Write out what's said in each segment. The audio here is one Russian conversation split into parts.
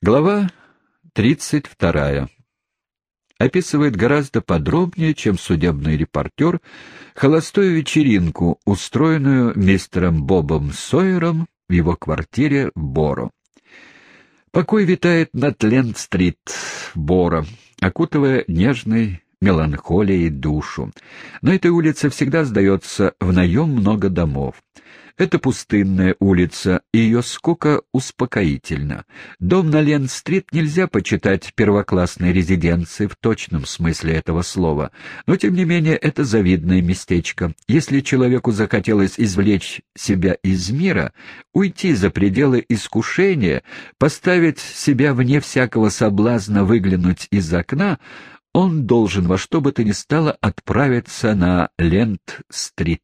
Глава 32. Описывает гораздо подробнее, чем судебный репортер, холостую вечеринку, устроенную мистером Бобом Сойером в его квартире в Боро. Покой витает над Ленд-стрит, Боро, окутывая нежной меланхолией душу. На этой улице всегда сдается в наем много домов. Это пустынная улица, и ее скука успокоительна. Дом на Ленд-стрит нельзя почитать первоклассной резиденцией в точном смысле этого слова, но, тем не менее, это завидное местечко. Если человеку захотелось извлечь себя из мира, уйти за пределы искушения, поставить себя вне всякого соблазна выглянуть из окна, он должен во что бы то ни стало отправиться на Ленд-стрит.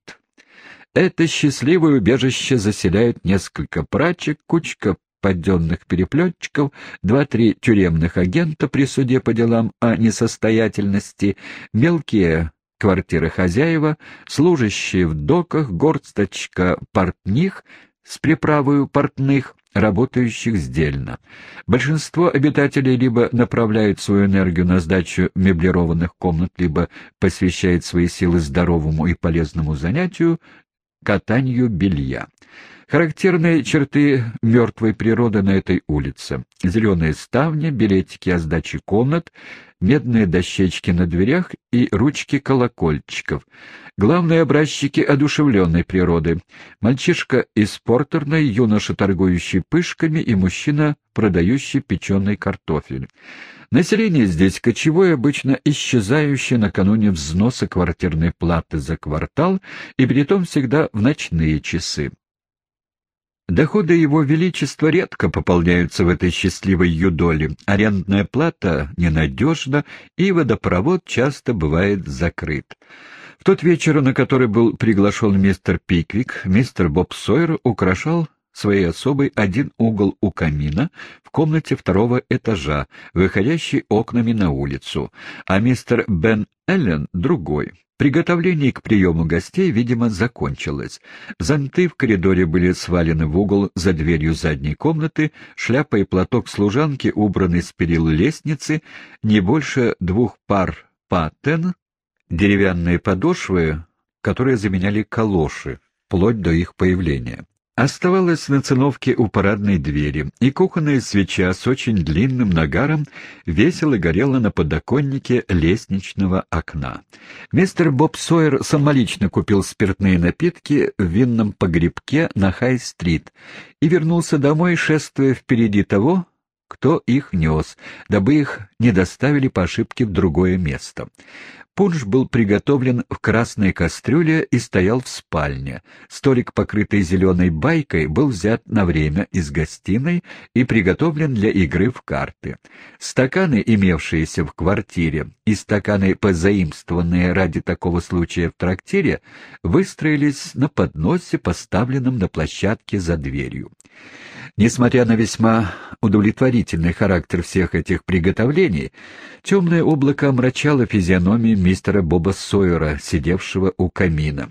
Это счастливое убежище заселяют несколько прачек, кучка подденных переплетчиков, два-три тюремных агента при суде по делам о несостоятельности, мелкие квартиры хозяева, служащие в доках, горсточка портних с приправою портных, работающих сдельно. Большинство обитателей либо направляют свою энергию на сдачу меблированных комнат, либо посвящает свои силы здоровому и полезному занятию катанию белья. Характерные черты мертвой природы на этой улице. Зеленые ставни, билетики о сдаче комнат, медные дощечки на дверях и ручки колокольчиков. Главные образчики одушевленной природы. Мальчишка из портерной, юноша, торгующий пышками, и мужчина, продающий печеный картофель. Население здесь кочевое, обычно исчезающее накануне взноса квартирной платы за квартал, и притом всегда в ночные часы. Доходы его величества редко пополняются в этой счастливой юдоле, арендная плата ненадежна, и водопровод часто бывает закрыт. В тот вечер, на который был приглашен мистер Пиквик, мистер Боб Сойер украшал своей особой один угол у камина в комнате второго этажа, выходящий окнами на улицу, а мистер Бен Эллен — другой. Приготовление к приему гостей, видимо, закончилось. Зонты в коридоре были свалены в угол за дверью задней комнаты, шляпа и платок служанки убраны с перил лестницы, не больше двух пар патен, деревянные подошвы, которые заменяли калоши, вплоть до их появления. Оставалась на циновке у парадной двери, и кухонная свеча с очень длинным нагаром весело горела на подоконнике лестничного окна. Мистер Боб Сойер самолично купил спиртные напитки в винном погребке на Хай-стрит и вернулся домой, шествуя впереди того, кто их нес, дабы их не доставили по ошибке в другое место. Пунш был приготовлен в красной кастрюле и стоял в спальне. Столик, покрытый зеленой байкой, был взят на время из гостиной и приготовлен для игры в карты. Стаканы, имевшиеся в квартире, и стаканы, позаимствованные ради такого случая в трактире, выстроились на подносе, поставленном на площадке за дверью. Несмотря на весьма удовлетворительный характер всех этих приготовлений, темное облако омрачало физиономию мистера Боба Сойера, сидевшего у камина.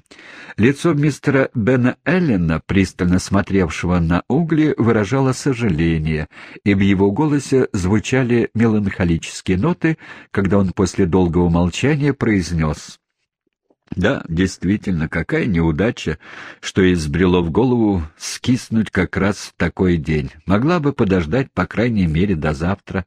Лицо мистера Бена Эллена, пристально смотревшего на угли, выражало сожаление, и в его голосе звучали меланхолические ноты, когда он после долгого молчания произнес да, действительно, какая неудача, что избрело в голову скиснуть как раз в такой день. Могла бы подождать, по крайней мере, до завтра.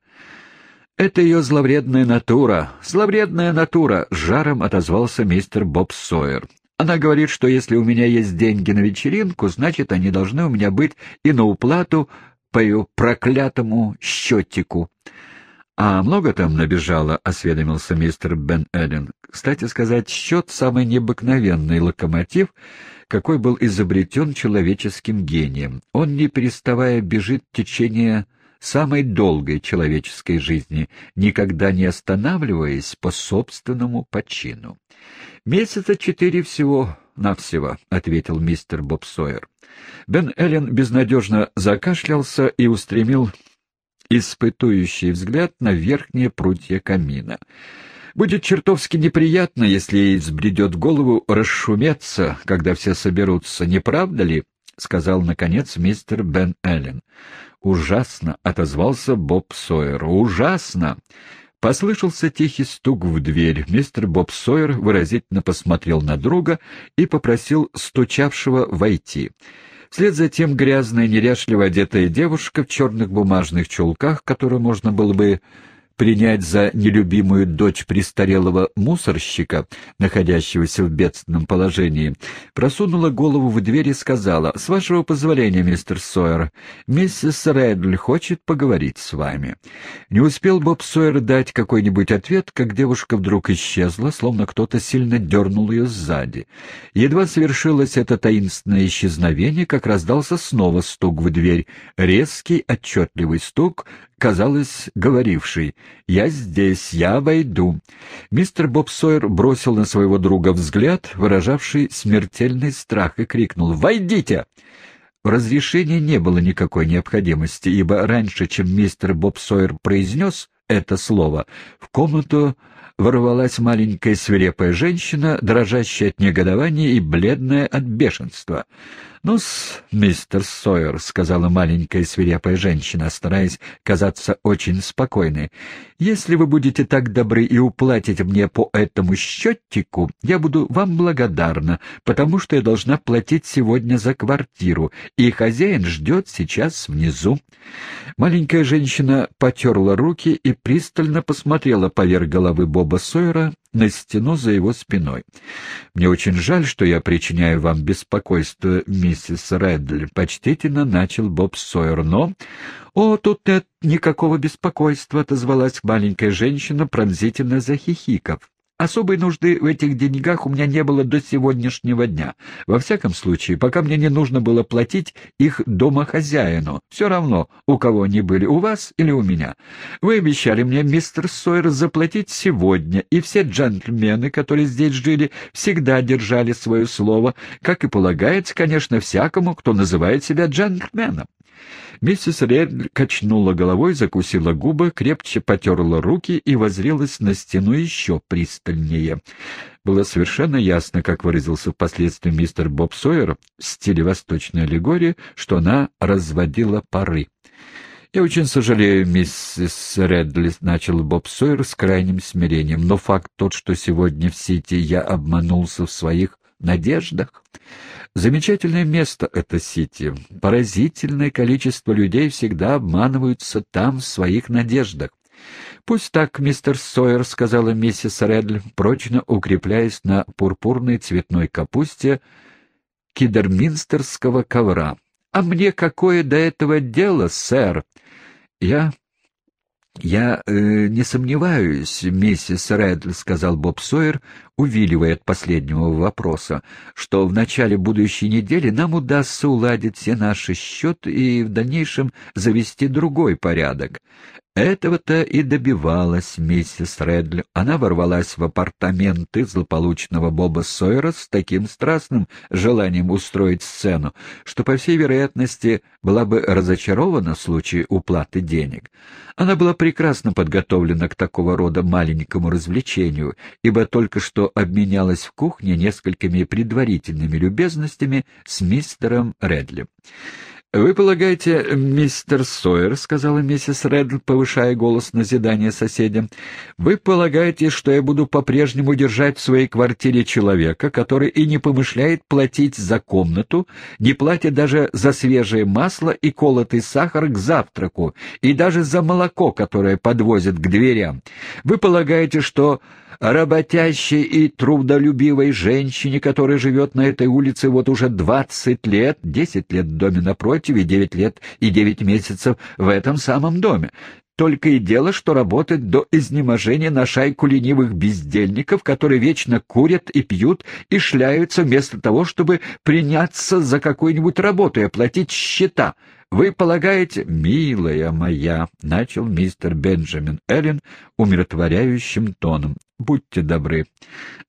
Это ее зловредная натура. Зловредная натура, — жаром отозвался мистер Боб Сойер. Она говорит, что если у меня есть деньги на вечеринку, значит, они должны у меня быть и на уплату по ее проклятому счетику. — А много там набежало? — осведомился мистер Бен Эллен. Кстати сказать, счет — самый необыкновенный локомотив, какой был изобретен человеческим гением. Он, не переставая, бежит в течение самой долгой человеческой жизни, никогда не останавливаясь по собственному почину. «Месяца четыре всего-навсего», — ответил мистер Боб Сойер. Бен Эллен безнадежно закашлялся и устремил испытующий взгляд на верхние прутья камина. Будет чертовски неприятно, если ей взбредет голову расшуметься, когда все соберутся, не правда ли? — сказал, наконец, мистер Бен Эллен. «Ужасно!» — отозвался Боб Сойер. «Ужасно!» Послышался тихий стук в дверь. Мистер Боб Сойер выразительно посмотрел на друга и попросил стучавшего войти. Вслед за тем грязная, неряшливо одетая девушка в черных бумажных чулках, которую можно было бы принять за нелюбимую дочь престарелого мусорщика, находящегося в бедственном положении, просунула голову в дверь и сказала, «С вашего позволения, мистер Сойер, миссис Рэдль хочет поговорить с вами». Не успел Боб Сойер дать какой-нибудь ответ, как девушка вдруг исчезла, словно кто-то сильно дернул ее сзади. Едва совершилось это таинственное исчезновение, как раздался снова стук в дверь, резкий, отчетливый стук, казалось, говоривший «Я здесь, я войду». Мистер Боб Сойер бросил на своего друга взгляд, выражавший смертельный страх, и крикнул «Войдите!». В разрешении не было никакой необходимости, ибо раньше, чем мистер Боб Сойер произнес это слово, в комнату ворвалась маленькая свирепая женщина, дрожащая от негодования и бледная от бешенства. «Ну-с, мистер Сойер», — сказала маленькая свирепая женщина, стараясь казаться очень спокойной, — «если вы будете так добры и уплатите мне по этому счетчику, я буду вам благодарна, потому что я должна платить сегодня за квартиру, и хозяин ждет сейчас внизу». Маленькая женщина потерла руки и пристально посмотрела поверх головы Боба Сойера на стену за его спиной. «Мне очень жаль, что я причиняю вам беспокойство, миссис Редли», — почтительно начал Боб Сойер, но... «О, тут нет никакого беспокойства», — отозвалась маленькая женщина, пронзительно захихиков. Особой нужды в этих деньгах у меня не было до сегодняшнего дня. Во всяком случае, пока мне не нужно было платить их домохозяину. Все равно, у кого они были, у вас или у меня. Вы обещали мне, мистер Сойер, заплатить сегодня, и все джентльмены, которые здесь жили, всегда держали свое слово, как и полагается, конечно, всякому, кто называет себя джентльменом. Миссис Ред качнула головой, закусила губы, крепче потерла руки и возрелась на стену еще пристальнее. Было совершенно ясно, как выразился впоследствии мистер Боб Сойер в стиле восточной аллегории, что она разводила пары. «Я очень сожалею, миссис Редли», — начал Боб Сойер с крайним смирением, «но факт тот, что сегодня в Сити я обманулся в своих надеждах. Замечательное место это Сити. Поразительное количество людей всегда обманываются там в своих надеждах. «Пусть так, мистер Сойер», — сказала миссис Редль, прочно укрепляясь на пурпурной цветной капусте кидерминстерского ковра. «А мне какое до этого дело, сэр?» «Я «Я э, не сомневаюсь, миссис Редл», — сказал Боб Сойер, увиливая от последнего вопроса, «что в начале будущей недели нам удастся уладить все наши счеты и в дальнейшем завести другой порядок. Этого-то и добивалась миссис Редли. Она ворвалась в апартаменты злополучного Боба Сойера с таким страстным желанием устроить сцену, что, по всей вероятности, была бы разочарована в случае уплаты денег. Она была прекрасно подготовлена к такого рода маленькому развлечению, ибо только что обменялась в кухне несколькими предварительными любезностями с мистером Редли. «Вы полагаете, мистер Сойер, — сказала миссис Редл, повышая голос назидания соседям, — вы полагаете, что я буду по-прежнему держать в своей квартире человека, который и не помышляет платить за комнату, не платит даже за свежее масло и колотый сахар к завтраку, и даже за молоко, которое подвозят к дверям? Вы полагаете, что работящей и трудолюбивой женщине, которая живет на этой улице вот уже двадцать лет, десять лет в доме напротив и девять лет и девять месяцев в этом самом доме. Только и дело, что работает до изнеможения на шайку ленивых бездельников, которые вечно курят и пьют и шляются вместо того, чтобы приняться за какую-нибудь работу и оплатить счета. «Вы полагаете, милая моя», — начал мистер Бенджамин Эллен умиротворяющим тоном, — «будьте добры».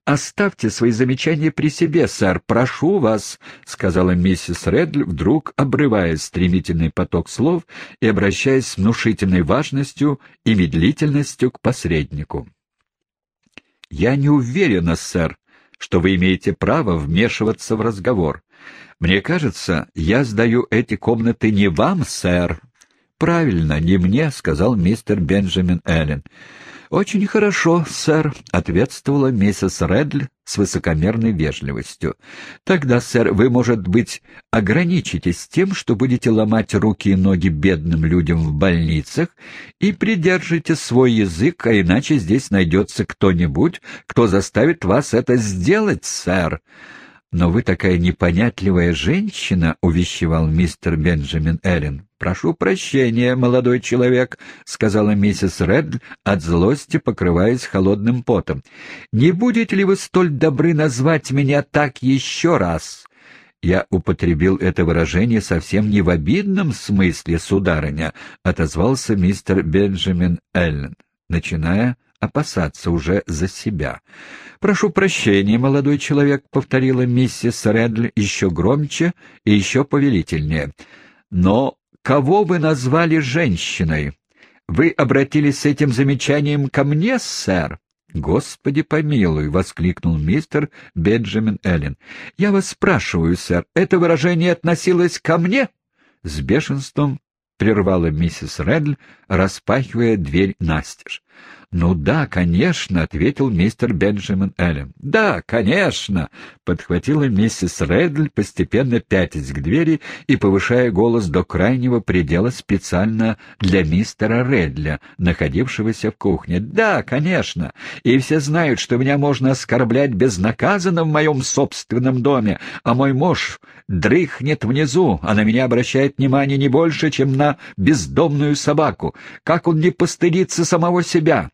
«Оставьте свои замечания при себе, сэр, прошу вас», — сказала миссис Редль, вдруг обрывая стремительный поток слов и обращаясь с внушительной важностью и медлительностью к посреднику. «Я не уверена, сэр, что вы имеете право вмешиваться в разговор. «Мне кажется, я сдаю эти комнаты не вам, сэр». «Правильно, не мне», — сказал мистер Бенджамин Эллен. «Очень хорошо, сэр», — ответствовала миссис Редль с высокомерной вежливостью. «Тогда, сэр, вы, может быть, ограничитесь тем, что будете ломать руки и ноги бедным людям в больницах и придержите свой язык, а иначе здесь найдется кто-нибудь, кто заставит вас это сделать, сэр». «Но вы такая непонятливая женщина», — увещевал мистер Бенджамин Эрин. «Прошу прощения, молодой человек», — сказала миссис Ред, от злости покрываясь холодным потом. «Не будете ли вы столь добры назвать меня так еще раз?» «Я употребил это выражение совсем не в обидном смысле, сударыня», — отозвался мистер Бенджамин Эллен, начиная опасаться уже за себя. «Прошу прощения, молодой человек», — повторила миссис Редль еще громче и еще повелительнее. «Но кого вы назвали женщиной? Вы обратились с этим замечанием ко мне, сэр?» «Господи помилуй!» — воскликнул мистер Бенджамин Эллен. «Я вас спрашиваю, сэр, это выражение относилось ко мне?» С бешенством прервала миссис Редль, распахивая дверь настежь. «Ну да, конечно», — ответил мистер Бенджамин Эллен. «Да, конечно», — подхватила миссис Редль, постепенно пятясь к двери и повышая голос до крайнего предела специально для мистера Редля, находившегося в кухне. «Да, конечно, и все знают, что меня можно оскорблять безнаказанно в моем собственном доме, а мой муж дрыхнет внизу, а на меня обращает внимание не больше, чем на бездомную собаку. Как он не постыдится самого себя?»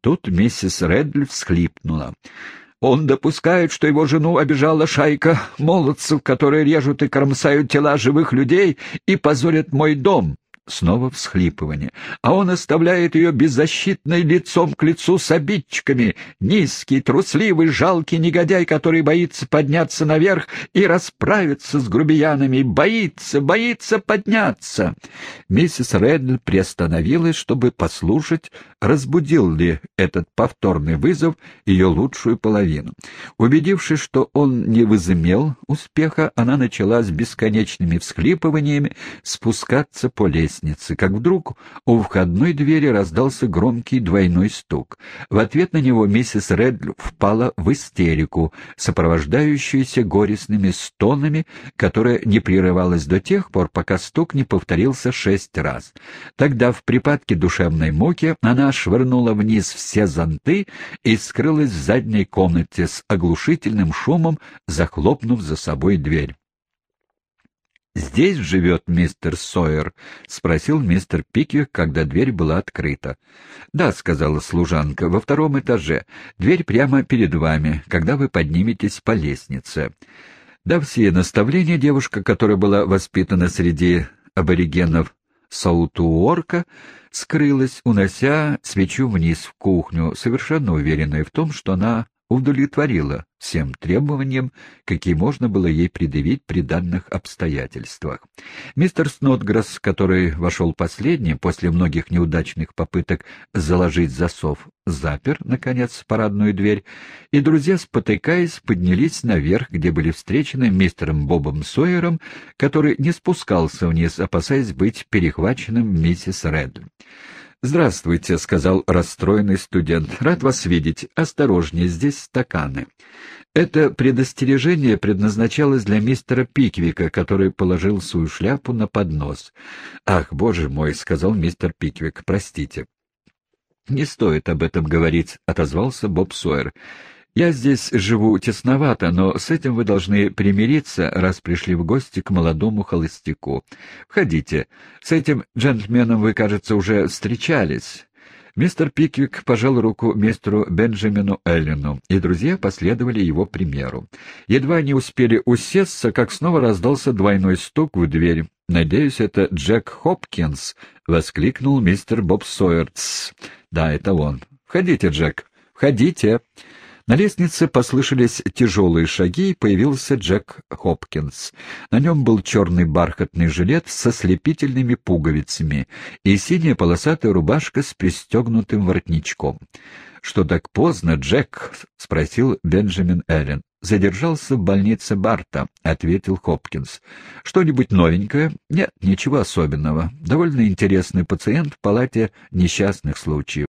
Тут миссис Редль всхлипнула. Он допускает, что его жену обижала шайка молодцев, которые режут и кромсают тела живых людей и позорят мой дом. Снова всхлипывание. А он оставляет ее беззащитной лицом к лицу с обидчиками. Низкий, трусливый, жалкий негодяй, который боится подняться наверх и расправиться с грубиянами. Боится, боится подняться. Миссис Редл приостановилась, чтобы послушать, разбудил ли этот повторный вызов ее лучшую половину. Убедившись, что он не возымел успеха, она начала с бесконечными всхлипываниями спускаться по лестнице лестнице, как вдруг у входной двери раздался громкий двойной стук. В ответ на него миссис Редл впала в истерику, сопровождающуюся горестными стонами, которая не прерывалась до тех пор, пока стук не повторился шесть раз. Тогда в припадке душевной муки она швырнула вниз все зонты и скрылась в задней комнате с оглушительным шумом, захлопнув за собой дверь. «Здесь живет мистер Сойер?» — спросил мистер Пиквик, когда дверь была открыта. «Да», — сказала служанка, — «во втором этаже. Дверь прямо перед вами, когда вы подниметесь по лестнице». Дав все наставления, девушка, которая была воспитана среди аборигенов Саутуорка, скрылась, унося свечу вниз в кухню, совершенно уверенная в том, что она удовлетворила всем требованиям, какие можно было ей предъявить при данных обстоятельствах. Мистер Снотграсс, который вошел последним после многих неудачных попыток заложить засов, запер, наконец, парадную дверь, и друзья, спотыкаясь, поднялись наверх, где были встречены мистером Бобом Сойером, который не спускался вниз, опасаясь быть перехваченным миссис Редл. «Здравствуйте», — сказал расстроенный студент. «Рад вас видеть. Осторожнее, здесь стаканы». Это предостережение предназначалось для мистера Пиквика, который положил свою шляпу на поднос. «Ах, боже мой», — сказал мистер Пиквик, — «простите». «Не стоит об этом говорить», — отозвался Боб Сойер. Я здесь живу тесновато, но с этим вы должны примириться, раз пришли в гости к молодому холостяку. Входите. С этим джентльменом вы, кажется, уже встречались». Мистер Пиквик пожал руку мистеру Бенджамину Эллену, и друзья последовали его примеру. Едва они успели усесться, как снова раздался двойной стук в дверь. «Надеюсь, это Джек Хопкинс», — воскликнул мистер Боб Сойерс. «Да, это он. Входите, Джек, входите». На лестнице послышались тяжелые шаги, и появился Джек Хопкинс. На нем был черный бархатный жилет со слепительными пуговицами и синяя полосатая рубашка с пристегнутым воротничком. — Что так поздно, Джек? — спросил Бенджамин Эллен. задержался в больнице Барта, — ответил Хопкинс. — Что-нибудь новенькое? Нет, ничего особенного. Довольно интересный пациент в палате несчастных случаев.